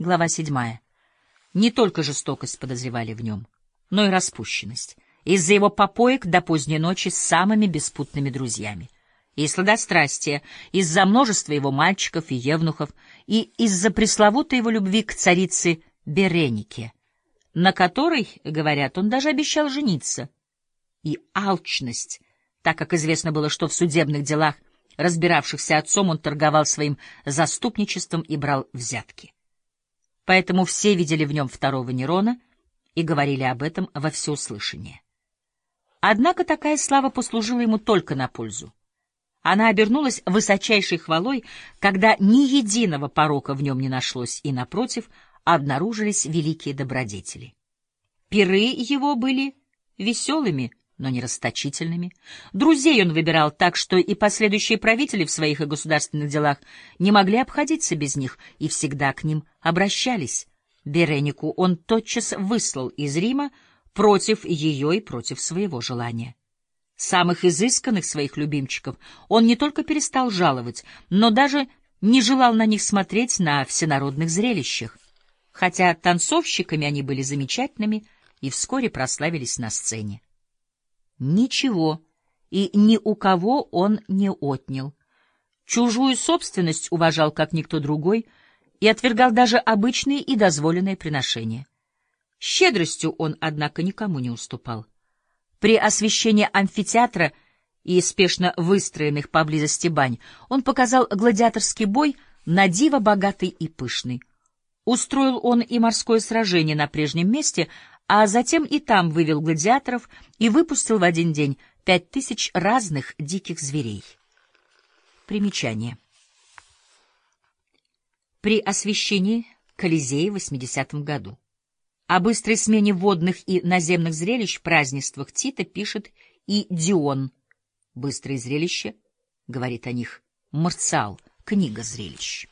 Глава седьмая. Не только жестокость подозревали в нем, но и распущенность. Из-за его попоек до поздней ночи с самыми беспутными друзьями. И сладострастие, из-за множества его мальчиков и евнухов, и из-за пресловутой его любви к царице Беренике, на которой, говорят, он даже обещал жениться. И алчность, так как известно было, что в судебных делах, разбиравшихся отцом, он торговал своим заступничеством и брал взятки. Поэтому все видели в нем второго Нерона и говорили об этом во всеуслышание. Однако такая слава послужила ему только на пользу. Она обернулась высочайшей хвалой, когда ни единого порока в нем не нашлось, и, напротив, обнаружились великие добродетели. Пиры его были веселыми, но не расточительными. Друзей он выбирал так, что и последующие правители в своих и государственных делах не могли обходиться без них и всегда к ним обращались. Беренику он тотчас выслал из Рима против ее и против своего желания. Самых изысканных своих любимчиков он не только перестал жаловать, но даже не желал на них смотреть на всенародных зрелищах, хотя танцовщиками они были замечательными и вскоре прославились на сцене. Ничего и ни у кого он не отнял. Чужую собственность уважал как никто другой и отвергал даже обычные и дозволенные приношения. Щедростью он, однако, никому не уступал. При освещении амфитеатра и спешно выстроенных поблизости бань он показал гладиаторский бой на диво богатый и пышный. Устроил он и морское сражение на прежнем месте, а затем и там вывел гладиаторов и выпустил в один день пять тысяч разных диких зверей. Примечание. При освещении Колизея в 80 году. О быстрой смене водных и наземных зрелищ в празднествах Тита пишет и Дион. «Быстрые зрелища», — говорит о них, Марциал, книга зрелищ.